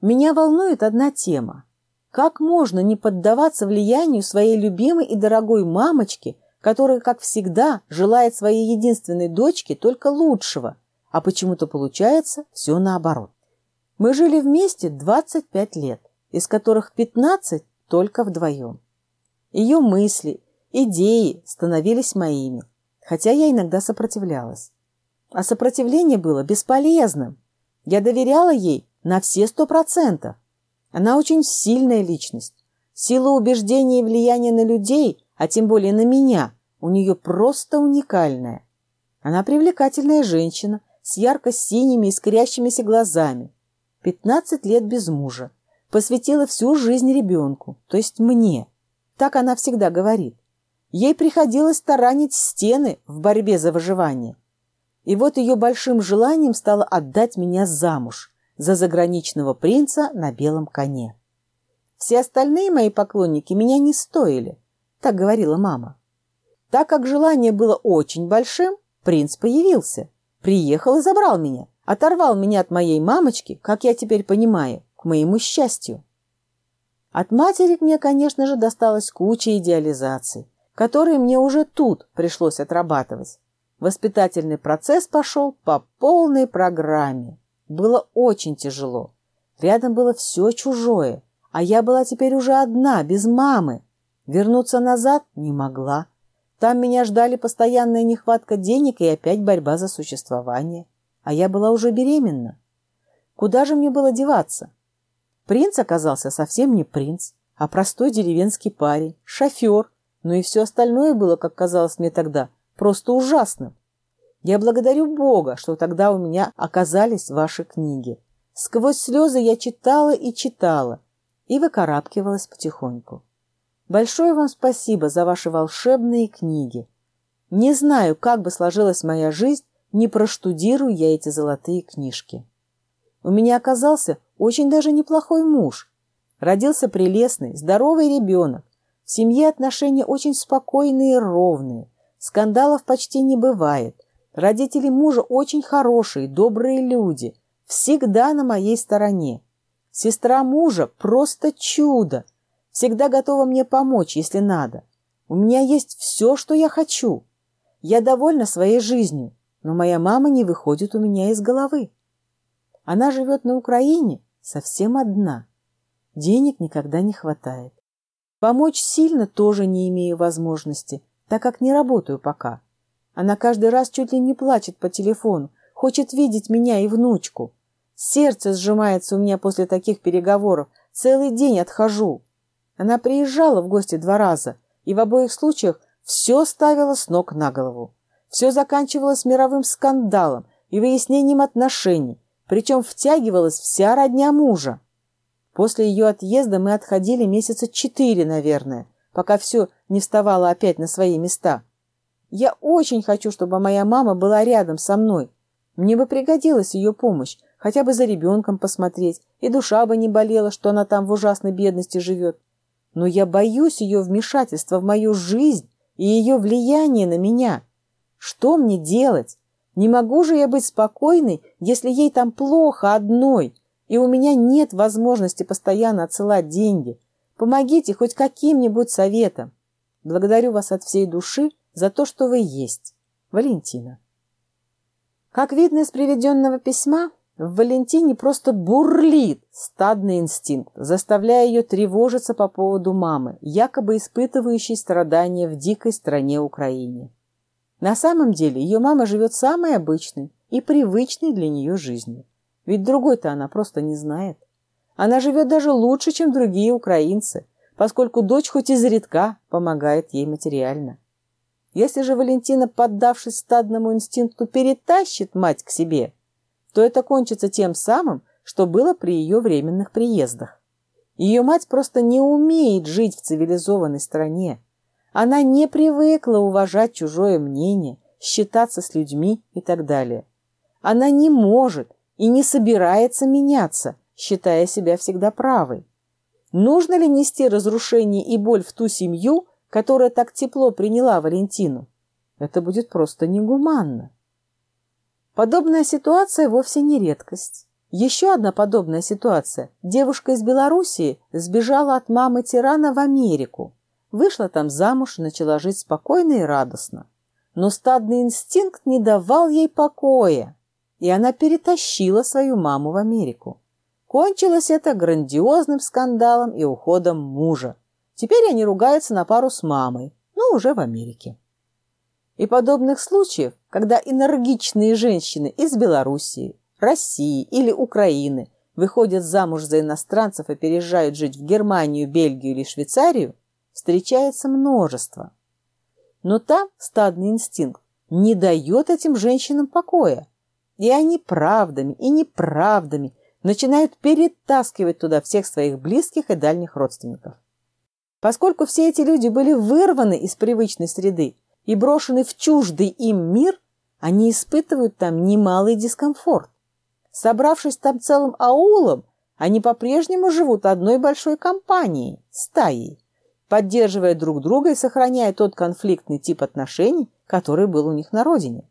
Меня волнует одна тема – как можно не поддаваться влиянию своей любимой и дорогой мамочки, которая, как всегда, желает своей единственной дочке только лучшего, а почему-то получается все наоборот. Мы жили вместе 25 лет, из которых 15 только вдвоем. Ее мысли, идеи становились моими, хотя я иногда сопротивлялась. А сопротивление было бесполезным. Я доверяла ей на все сто процентов. Она очень сильная личность. Сила убеждения и влияния на людей, а тем более на меня, у нее просто уникальная. Она привлекательная женщина с ярко-синими искрящимися глазами. 15 лет без мужа. Посвятила всю жизнь ребенку, то есть мне. Так она всегда говорит. Ей приходилось таранить стены в борьбе за выживание. И вот ее большим желанием стало отдать меня замуж за заграничного принца на белом коне. Все остальные мои поклонники меня не стоили, так говорила мама. Так как желание было очень большим, принц появился, приехал и забрал меня, оторвал меня от моей мамочки, как я теперь понимаю, к моему счастью. От матери мне, конечно же, досталась куча идеализаций, которые мне уже тут пришлось отрабатывать. Воспитательный процесс пошел по полной программе. Было очень тяжело. Рядом было все чужое, а я была теперь уже одна, без мамы. Вернуться назад не могла. Там меня ждали постоянная нехватка денег и опять борьба за существование. А я была уже беременна. Куда же мне было деваться? Принц оказался совсем не принц, а простой деревенский парень, шофер, но и все остальное было, как казалось мне тогда, просто ужасным. Я благодарю Бога, что тогда у меня оказались ваши книги. Сквозь слезы я читала и читала, и выкарабкивалась потихоньку. Большое вам спасибо за ваши волшебные книги. Не знаю, как бы сложилась моя жизнь, не проштудирую я эти золотые книжки. У меня оказался очень даже неплохой муж. Родился прелестный, здоровый ребенок. В семье отношения очень спокойные и ровные. Скандалов почти не бывает. Родители мужа очень хорошие, добрые люди. Всегда на моей стороне. Сестра мужа просто чудо. Всегда готова мне помочь, если надо. У меня есть все, что я хочу. Я довольна своей жизнью, но моя мама не выходит у меня из головы. Она живет на Украине совсем одна. Денег никогда не хватает. Помочь сильно тоже не имею возможности, так как не работаю пока. Она каждый раз чуть ли не плачет по телефону, хочет видеть меня и внучку. Сердце сжимается у меня после таких переговоров. Целый день отхожу. Она приезжала в гости два раза, и в обоих случаях все ставила с ног на голову. Все заканчивалось мировым скандалом и выяснением отношений, причем втягивалась вся родня мужа. После ее отъезда мы отходили месяца четыре, наверное, пока все не вставало опять на свои места. Я очень хочу, чтобы моя мама была рядом со мной. Мне бы пригодилась ее помощь, хотя бы за ребенком посмотреть, и душа бы не болела, что она там в ужасной бедности живет. Но я боюсь ее вмешательства в мою жизнь и ее влияния на меня. Что мне делать? Не могу же я быть спокойной, если ей там плохо одной, и у меня нет возможности постоянно отсылать деньги. Помогите хоть каким-нибудь советом. Благодарю вас от всей души за то, что вы есть. Валентина. Как видно из приведенного письма, в Валентине просто бурлит стадный инстинкт, заставляя ее тревожиться по поводу мамы, якобы испытывающей страдания в дикой стране Украине. На самом деле ее мама живет самой обычной и привычной для нее жизнью. Ведь другой-то она просто не знает. Она живет даже лучше, чем другие украинцы, поскольку дочь хоть изредка помогает ей материально. Если же Валентина, поддавшись стадному инстинкту, перетащит мать к себе – то это кончится тем самым, что было при ее временных приездах. Ее мать просто не умеет жить в цивилизованной стране. Она не привыкла уважать чужое мнение, считаться с людьми и так далее. Она не может и не собирается меняться, считая себя всегда правой. Нужно ли нести разрушение и боль в ту семью, которая так тепло приняла Валентину? Это будет просто негуманно. Подобная ситуация вовсе не редкость. Еще одна подобная ситуация. Девушка из Белоруссии сбежала от мамы тирана в Америку. Вышла там замуж и начала жить спокойно и радостно. Но стадный инстинкт не давал ей покоя, и она перетащила свою маму в Америку. Кончилось это грандиозным скандалом и уходом мужа. Теперь они ругаются на пару с мамой, но уже в Америке. И подобных случаев, когда энергичные женщины из Белоруссии, России или Украины выходят замуж за иностранцев и переезжают жить в Германию, Бельгию или Швейцарию, встречается множество. Но там стадный инстинкт не дает этим женщинам покоя. И они правдами и неправдами начинают перетаскивать туда всех своих близких и дальних родственников. Поскольку все эти люди были вырваны из привычной среды и брошены в чуждый им мир, они испытывают там немалый дискомфорт. Собравшись там целым аулом, они по-прежнему живут одной большой компанией, стаей, поддерживая друг друга и сохраняя тот конфликтный тип отношений, который был у них на родине.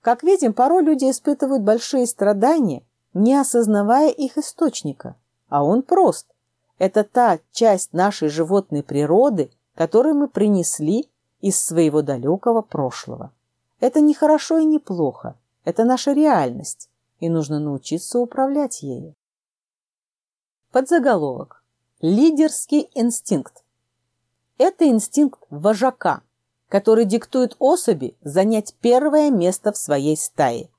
Как видим, порой люди испытывают большие страдания, не осознавая их источника, а он прост. Это та часть нашей животной природы, которую мы принесли из своего далекого прошлого. Это не хорошо и не плохо, это наша реальность, и нужно научиться управлять ею. Подзаголовок. Лидерский инстинкт. Это инстинкт вожака, который диктует особи занять первое место в своей стае.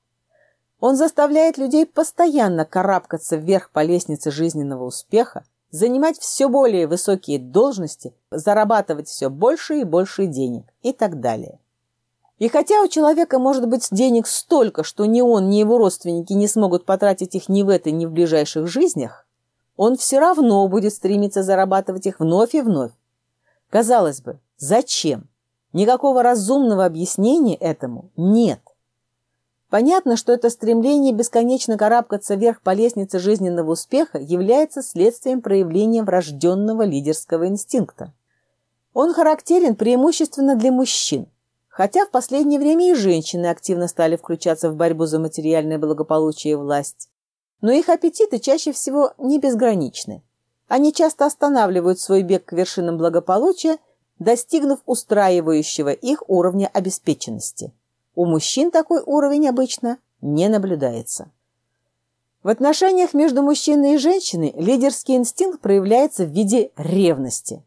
Он заставляет людей постоянно карабкаться вверх по лестнице жизненного успеха, занимать все более высокие должности, зарабатывать все больше и больше денег и так далее. И хотя у человека может быть денег столько, что ни он, ни его родственники не смогут потратить их ни в этой, ни в ближайших жизнях, он все равно будет стремиться зарабатывать их вновь и вновь. Казалось бы, зачем? Никакого разумного объяснения этому нет. Понятно, что это стремление бесконечно карабкаться вверх по лестнице жизненного успеха является следствием проявления врожденного лидерского инстинкта. Он характерен преимущественно для мужчин, хотя в последнее время и женщины активно стали включаться в борьбу за материальное благополучие и власть но их аппетиты чаще всего не безграничны. Они часто останавливают свой бег к вершинам благополучия, достигнув устраивающего их уровня обеспеченности. У мужчин такой уровень обычно не наблюдается. В отношениях между мужчиной и женщиной лидерский инстинкт проявляется в виде ревности.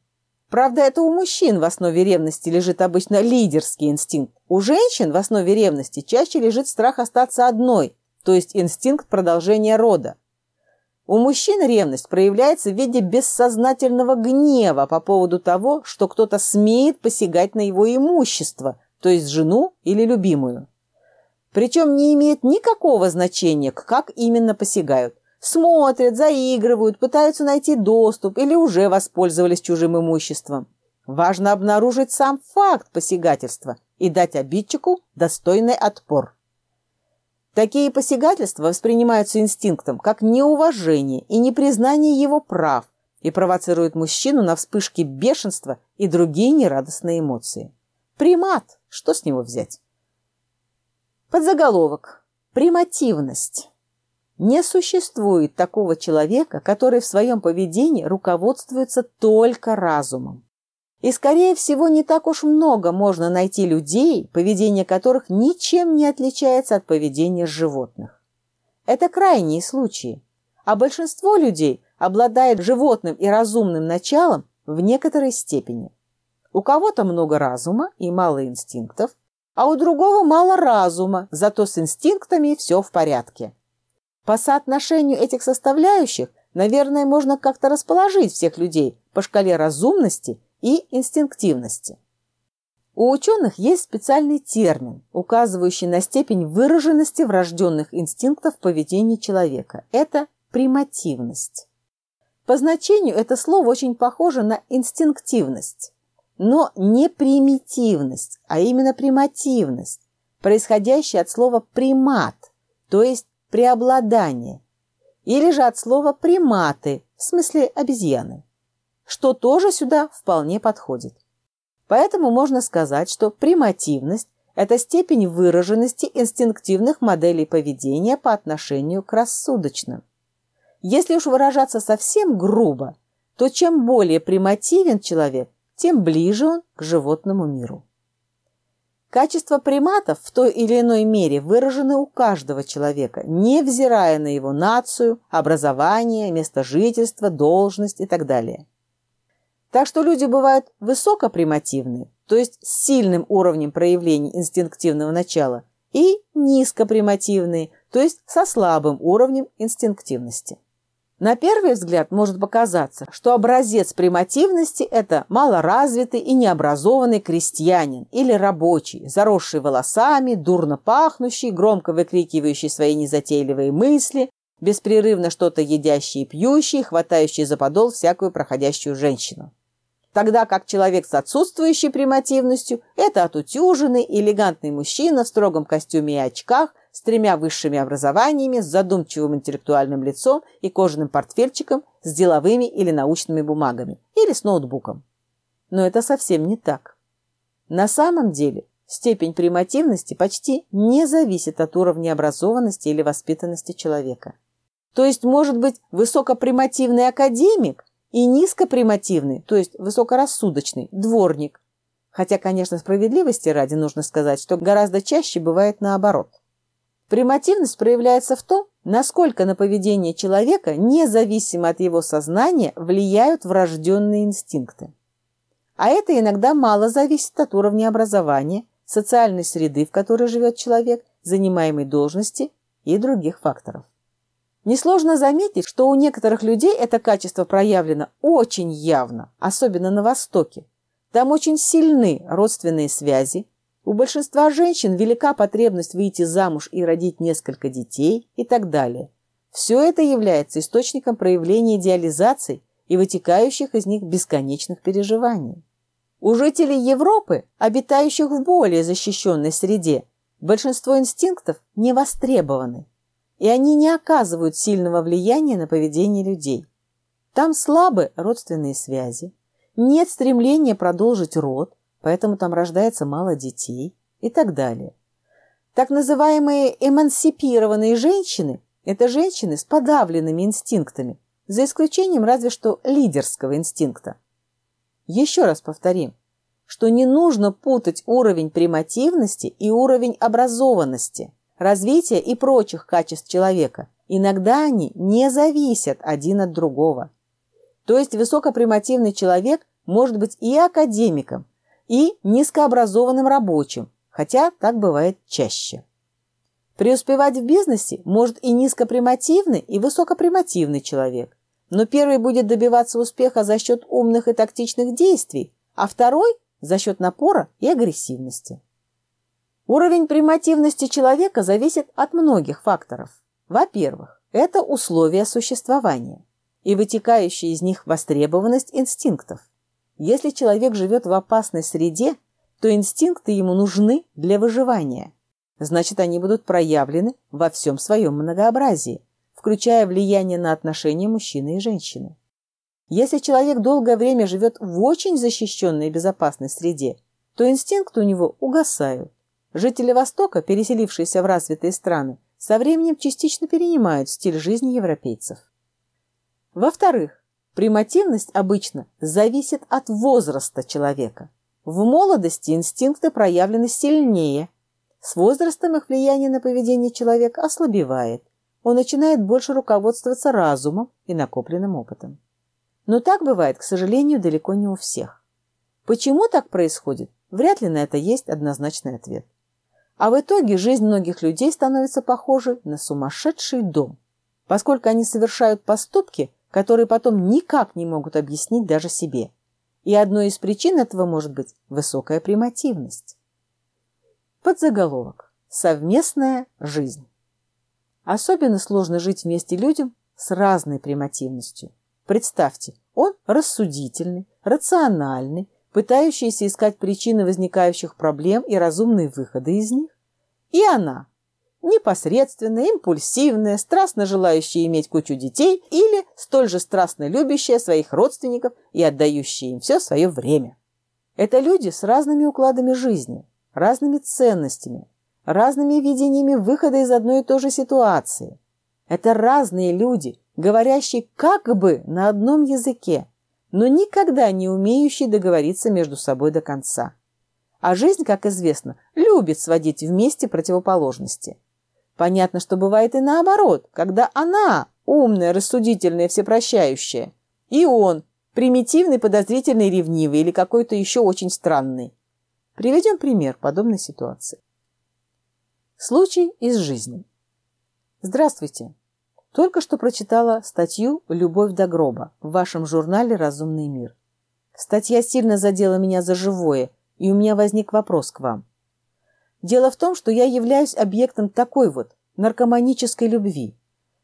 Правда, это у мужчин в основе ревности лежит обычно лидерский инстинкт. У женщин в основе ревности чаще лежит страх остаться одной – то есть инстинкт продолжения рода. У мужчин ревность проявляется в виде бессознательного гнева по поводу того, что кто-то смеет посягать на его имущество, то есть жену или любимую. Причем не имеет никакого значения, как именно посягают. Смотрят, заигрывают, пытаются найти доступ или уже воспользовались чужим имуществом. Важно обнаружить сам факт посягательства и дать обидчику достойный отпор. Такие посягательства воспринимаются инстинктом как неуважение и непризнание его прав и провоцируют мужчину на вспышки бешенства и другие нерадостные эмоции. Примат. Что с него взять? Подзаголовок. Примативность. Не существует такого человека, который в своем поведении руководствуется только разумом. И, скорее всего, не так уж много можно найти людей, поведение которых ничем не отличается от поведения животных. Это крайние случаи, а большинство людей обладает животным и разумным началом в некоторой степени. У кого-то много разума и мало инстинктов, а у другого мало разума, зато с инстинктами все в порядке. По соотношению этих составляющих, наверное, можно как-то расположить всех людей по шкале разумности и инстинктивности. У ученых есть специальный термин, указывающий на степень выраженности врожденных инстинктов в поведении человека. Это примативность. По значению это слово очень похоже на инстинктивность, но не примитивность, а именно примативность, происходящая от слова примат, то есть преобладание, или же от слова приматы, в смысле обезьяны что тоже сюда вполне подходит. Поэтому можно сказать, что примативность – это степень выраженности инстинктивных моделей поведения по отношению к рассудочным. Если уж выражаться совсем грубо, то чем более примативен человек, тем ближе он к животному миру. Качества приматов в той или иной мере выражены у каждого человека, невзирая на его нацию, образование, место жительства, должность и так далее. Так что люди бывают высокопримативны, то есть с сильным уровнем проявления инстинктивного начала, и низкопримативные, то есть со слабым уровнем инстинктивности. На первый взгляд может показаться, что образец примативности – это малоразвитый и необразованный крестьянин или рабочий, заросший волосами, дурно пахнущий, громко выкрикивающий свои незатейливые мысли, беспрерывно что-то едящий и пьющий, хватающий за подол всякую проходящую женщину. Тогда как человек с отсутствующей примативностью – это отутюженный, элегантный мужчина в строгом костюме и очках, с тремя высшими образованиями, с задумчивым интеллектуальным лицом и кожаным портфельчиком с деловыми или научными бумагами, или с ноутбуком. Но это совсем не так. На самом деле степень примативности почти не зависит от уровня образованности или воспитанности человека. То есть может быть высокопримативный академик и низкопримативный, то есть высокорассудочный, дворник. Хотя, конечно, справедливости ради нужно сказать, что гораздо чаще бывает наоборот. Примативность проявляется в том, насколько на поведение человека, независимо от его сознания, влияют врожденные инстинкты. А это иногда мало зависит от уровня образования, социальной среды, в которой живет человек, занимаемой должности и других факторов. Несложно заметить, что у некоторых людей это качество проявлено очень явно, особенно на Востоке. Там очень сильны родственные связи, у большинства женщин велика потребность выйти замуж и родить несколько детей и так далее. Все это является источником проявления идеализаций и вытекающих из них бесконечных переживаний. У жителей Европы, обитающих в более защищенной среде, большинство инстинктов не востребованы, и они не оказывают сильного влияния на поведение людей. Там слабы родственные связи, нет стремления продолжить род, поэтому там рождается мало детей и так далее. Так называемые эмансипированные женщины – это женщины с подавленными инстинктами, за исключением разве что лидерского инстинкта. Еще раз повторим, что не нужно путать уровень примативности и уровень образованности, развития и прочих качеств человека. Иногда они не зависят один от другого. То есть высокопримативный человек может быть и академиком, и низкообразованным рабочим, хотя так бывает чаще. Преуспевать в бизнесе может и низкопримативный, и высокопримативный человек. Но первый будет добиваться успеха за счет умных и тактичных действий, а второй – за счет напора и агрессивности. Уровень примативности человека зависит от многих факторов. Во-первых, это условия существования и вытекающая из них востребованность инстинктов. Если человек живет в опасной среде, то инстинкты ему нужны для выживания. Значит, они будут проявлены во всем своем многообразии, включая влияние на отношения мужчины и женщины. Если человек долгое время живет в очень защищенной и безопасной среде, то инстинкты у него угасают. Жители Востока, переселившиеся в развитые страны, со временем частично перенимают стиль жизни европейцев. Во-вторых, Примативность обычно зависит от возраста человека. В молодости инстинкты проявлены сильнее. С возрастом их влияние на поведение человека ослабевает. Он начинает больше руководствоваться разумом и накопленным опытом. Но так бывает, к сожалению, далеко не у всех. Почему так происходит? Вряд ли на это есть однозначный ответ. А в итоге жизнь многих людей становится похожей на сумасшедший дом, поскольку они совершают поступки, которые потом никак не могут объяснить даже себе. И одной из причин этого может быть высокая примативность. Подзаголовок. Совместная жизнь. Особенно сложно жить вместе людям с разной примативностью. Представьте, он рассудительный, рациональный, пытающийся искать причины возникающих проблем и разумные выходы из них. И она, непосредственная, импульсивная, страстно желающая иметь кучу детей или столь же страстно любящая своих родственников и отдающая им все свое время. Это люди с разными укладами жизни, разными ценностями, разными видениями выхода из одной и той же ситуации. Это разные люди, говорящие как бы на одном языке, но никогда не умеющие договориться между собой до конца. А жизнь, как известно, любит сводить вместе противоположности – Понятно, что бывает и наоборот, когда она умная, рассудительная, всепрощающая, и он примитивный, подозрительный, ревнивый или какой-то еще очень странный. Приведем пример подобной ситуации. Случай из жизни. Здравствуйте. Только что прочитала статью «Любовь до гроба» в вашем журнале «Разумный мир». Статья сильно задела меня за живое, и у меня возник вопрос к вам. Дело в том, что я являюсь объектом такой вот наркоманической любви.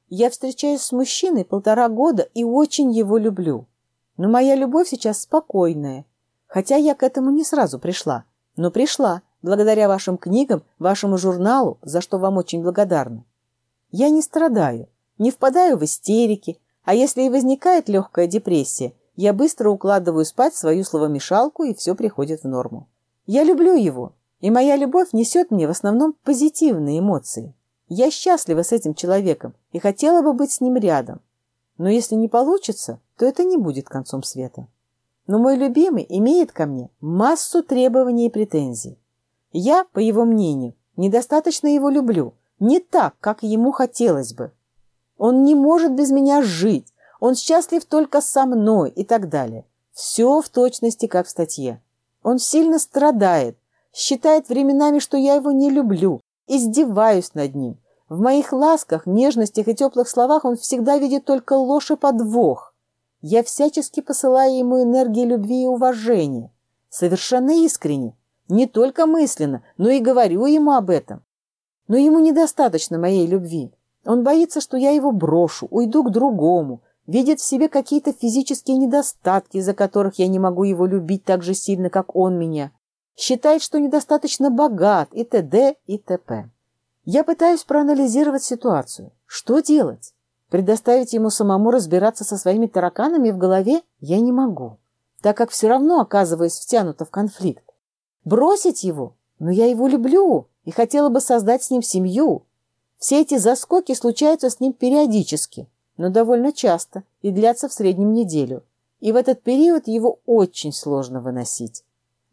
Я встречаюсь с мужчиной полтора года и очень его люблю. Но моя любовь сейчас спокойная, хотя я к этому не сразу пришла. Но пришла, благодаря вашим книгам, вашему журналу, за что вам очень благодарна. Я не страдаю, не впадаю в истерики, а если и возникает легкая депрессия, я быстро укладываю спать свою словомешалку, и все приходит в норму. Я люблю его, и моя любовь несет мне в основном позитивные эмоции. Я счастлива с этим человеком и хотела бы быть с ним рядом. Но если не получится, то это не будет концом света. Но мой любимый имеет ко мне массу требований и претензий. Я, по его мнению, недостаточно его люблю, не так, как ему хотелось бы. Он не может без меня жить, он счастлив только со мной и так далее. Все в точности, как в статье. Он сильно страдает, считает временами, что я его не люблю, издеваюсь над ним. В моих ласках, нежностях и теплых словах он всегда видит только ложь и подвох. Я всячески посылаю ему энергии любви и уважения. Совершенно искренне, не только мысленно, но и говорю ему об этом. Но ему недостаточно моей любви. Он боится, что я его брошу, уйду к другому, видит в себе какие-то физические недостатки, из-за которых я не могу его любить так же сильно, как он меня. Считает, что недостаточно богат и т.д. и т.п. Я пытаюсь проанализировать ситуацию. Что делать? Предоставить ему самому разбираться со своими тараканами в голове я не могу, так как все равно оказываюсь втянута в конфликт. Бросить его? Но я его люблю и хотела бы создать с ним семью. Все эти заскоки случаются с ним периодически, но довольно часто и длятся в среднем неделю. И в этот период его очень сложно выносить.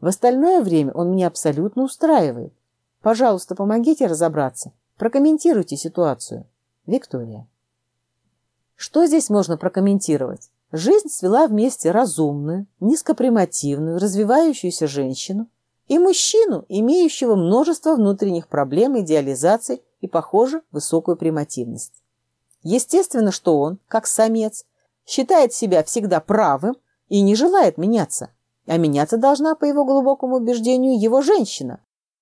В остальное время он меня абсолютно устраивает. Пожалуйста, помогите разобраться. Прокомментируйте ситуацию. Виктория. Что здесь можно прокомментировать? Жизнь свела вместе разумную, низкопримативную, развивающуюся женщину и мужчину, имеющего множество внутренних проблем идеализации и, похоже, высокую примативность. Естественно, что он, как самец, считает себя всегда правым и не желает меняться, а меняться должна, по его глубокому убеждению, его женщина,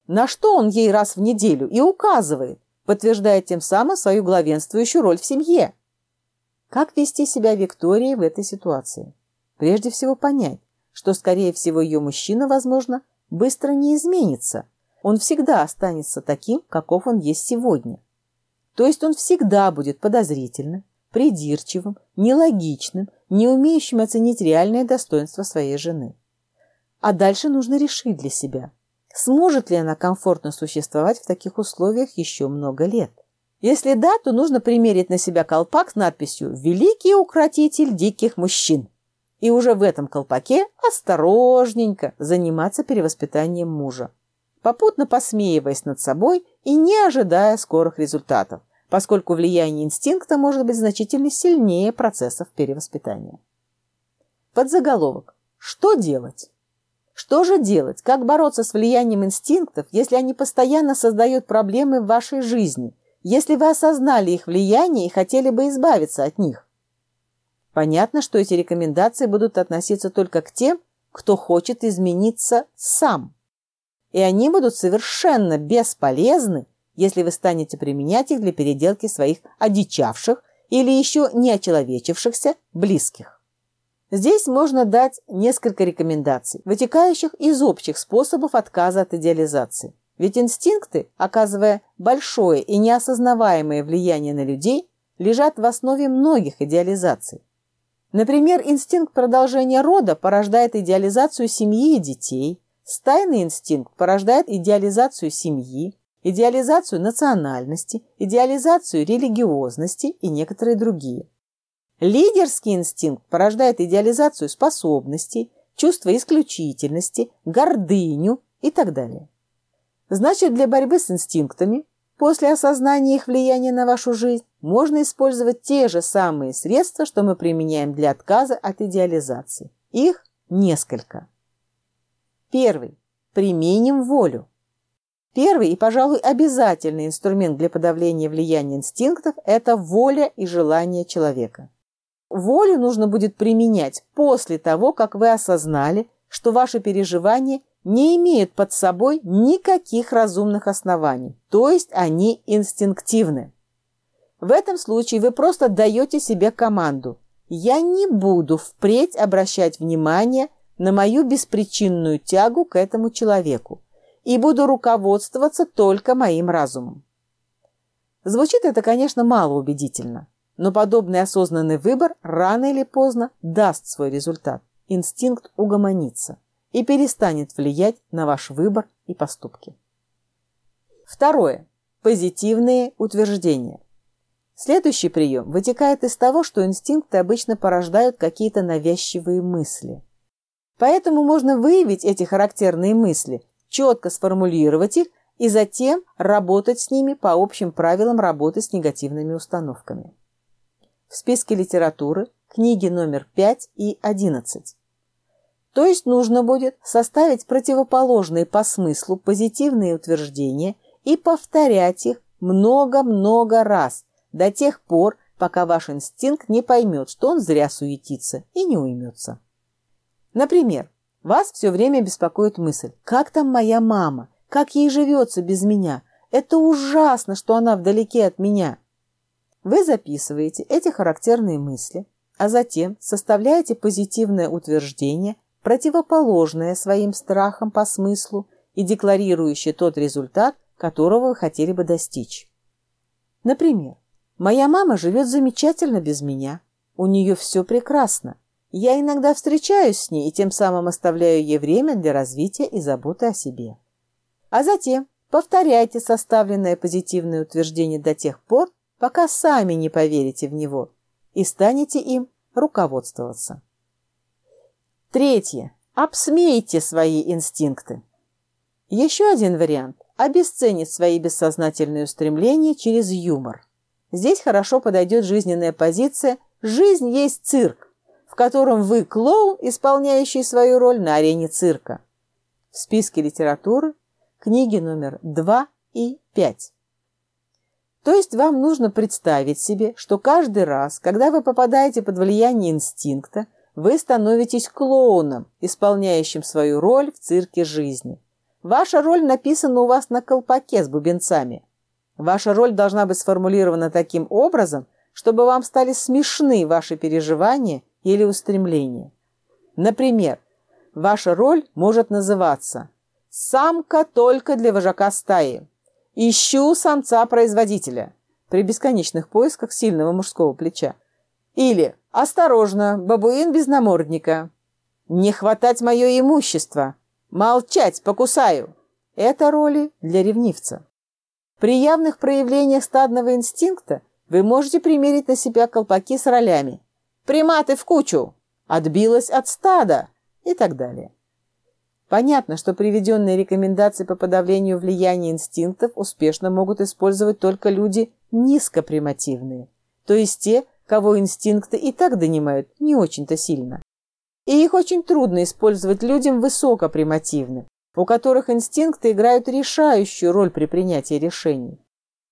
на что он ей раз в неделю и указывает, подтверждая тем самым свою главенствующую роль в семье. Как вести себя Виктории в этой ситуации? Прежде всего понять, что, скорее всего, ее мужчина, возможно, быстро не изменится. Он всегда останется таким, каков он есть сегодня. То есть он всегда будет подозрительным, придирчивым, нелогичным, не умеющим оценить реальное достоинство своей жены. А дальше нужно решить для себя, сможет ли она комфортно существовать в таких условиях еще много лет. Если да, то нужно примерить на себя колпак с надписью «Великий укротитель диких мужчин» и уже в этом колпаке осторожненько заниматься перевоспитанием мужа, попутно посмеиваясь над собой и не ожидая скорых результатов, поскольку влияние инстинкта может быть значительно сильнее процессов перевоспитания. Подзаголовок. Что делать? Что же делать? Как бороться с влиянием инстинктов, если они постоянно создают проблемы в вашей жизни, если вы осознали их влияние и хотели бы избавиться от них? Понятно, что эти рекомендации будут относиться только к тем, кто хочет измениться сам. И они будут совершенно бесполезны, если вы станете применять их для переделки своих одичавших или еще не очеловечившихся близких. Здесь можно дать несколько рекомендаций, вытекающих из общих способов отказа от идеализации. Ведь инстинкты, оказывая большое и неосознаваемое влияние на людей, лежат в основе многих идеализаций. Например, инстинкт продолжения рода порождает идеализацию семьи и детей, стайный инстинкт порождает идеализацию семьи, идеализацию национальности, идеализацию религиозности и некоторые другие. Лидерский инстинкт порождает идеализацию способностей, чувство исключительности, гордыню и так далее. Значит, для борьбы с инстинктами После осознания их влияния на вашу жизнь можно использовать те же самые средства, что мы применяем для отказа от идеализации. Их несколько. Первый. Применим волю. Первый и, пожалуй, обязательный инструмент для подавления влияния инстинктов – это воля и желание человека. Волю нужно будет применять после того, как вы осознали, что ваши переживания – не имеют под собой никаких разумных оснований, то есть они инстинктивны. В этом случае вы просто даете себе команду я не буду впредь обращать внимание на мою беспричинную тягу к этому человеку и буду руководствоваться только моим разумом. Звучит это, конечно, малоубедительно, но подобный осознанный выбор рано или поздно даст свой результат. Инстинкт угомонится и перестанет влиять на ваш выбор и поступки. Второе. Позитивные утверждения. Следующий прием вытекает из того, что инстинкты обычно порождают какие-то навязчивые мысли. Поэтому можно выявить эти характерные мысли, четко сформулировать их и затем работать с ними по общим правилам работы с негативными установками. В списке литературы книги номер 5 и 11. То есть нужно будет составить противоположные по смыслу позитивные утверждения и повторять их много-много раз, до тех пор, пока ваш инстинкт не поймет, что он зря суетится и не уймется. Например, вас все время беспокоит мысль «Как там моя мама? Как ей живется без меня? Это ужасно, что она вдалеке от меня!» Вы записываете эти характерные мысли, а затем составляете позитивное утверждение, противоположное своим страхам по смыслу и декларирующее тот результат, которого вы хотели бы достичь. Например, «Моя мама живет замечательно без меня. У нее все прекрасно. Я иногда встречаюсь с ней и тем самым оставляю ей время для развития и заботы о себе». А затем повторяйте составленное позитивное утверждение до тех пор, пока сами не поверите в него и станете им руководствоваться. Третье. Обсмейте свои инстинкты. Еще один вариант – обесценить свои бессознательные устремления через юмор. Здесь хорошо подойдет жизненная позиция «жизнь есть цирк», в котором вы клоун, исполняющий свою роль на арене цирка. В списке литературы книги номер 2 и 5. То есть вам нужно представить себе, что каждый раз, когда вы попадаете под влияние инстинкта, вы становитесь клоуном, исполняющим свою роль в цирке жизни. Ваша роль написана у вас на колпаке с бубенцами. Ваша роль должна быть сформулирована таким образом, чтобы вам стали смешны ваши переживания или устремления. Например, ваша роль может называться «Самка только для вожака стаи». Ищу самца-производителя при бесконечных поисках сильного мужского плеча. Или «Осторожно, бабуин без намордника». «Не хватать мое имущество». «Молчать, покусаю». Это роли для ревнивца. При явных проявлениях стадного инстинкта вы можете примерить на себя колпаки с ролями. «Приматы в кучу», «Отбилась от стада» и так далее. Понятно, что приведенные рекомендации по подавлению влияния инстинктов успешно могут использовать только люди низкопримативные, то есть те, кого инстинкты и так донимают не очень-то сильно. И их очень трудно использовать людям высокопримативным, у которых инстинкты играют решающую роль при принятии решений.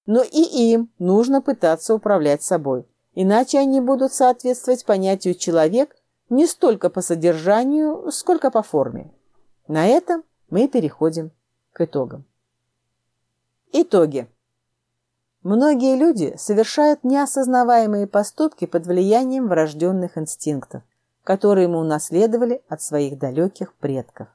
Но и им нужно пытаться управлять собой, иначе они будут соответствовать понятию «человек» не столько по содержанию, сколько по форме. На этом мы переходим к итогам. Итоги. Многие люди совершают неосознаваемые поступки под влиянием врожденных инстинктов, которые мы унаследовали от своих далеких предков.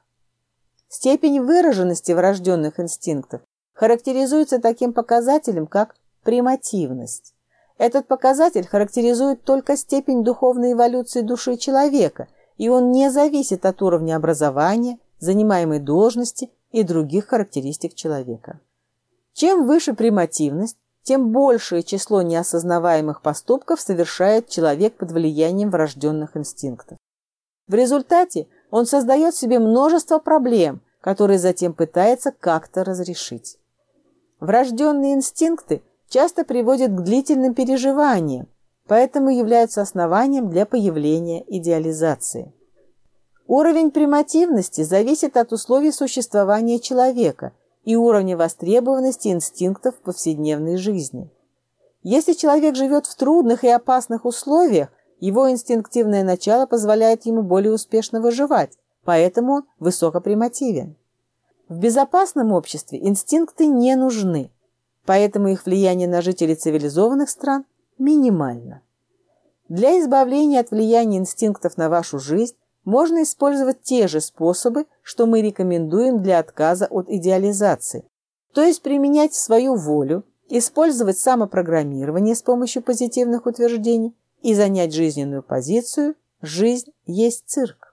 Степень выраженности врожденных инстинктов характеризуется таким показателем, как примативность. Этот показатель характеризует только степень духовной эволюции души человека, и он не зависит от уровня образования, занимаемой должности и других характеристик человека. Чем выше примативность, тем большее число неосознаваемых поступков совершает человек под влиянием врожденных инстинктов. В результате он создает себе множество проблем, которые затем пытается как-то разрешить. Врожденные инстинкты часто приводят к длительным переживаниям, поэтому являются основанием для появления идеализации. Уровень примативности зависит от условий существования человека и уровня востребованности инстинктов в повседневной жизни. Если человек живет в трудных и опасных условиях, его инстинктивное начало позволяет ему более успешно выживать, поэтому он высокопримативен. В безопасном обществе инстинкты не нужны, поэтому их влияние на жителей цивилизованных стран минимально. Для избавления от влияния инстинктов на вашу жизнь можно использовать те же способы, что мы рекомендуем для отказа от идеализации, то есть применять свою волю, использовать самопрограммирование с помощью позитивных утверждений и занять жизненную позицию «жизнь есть цирк».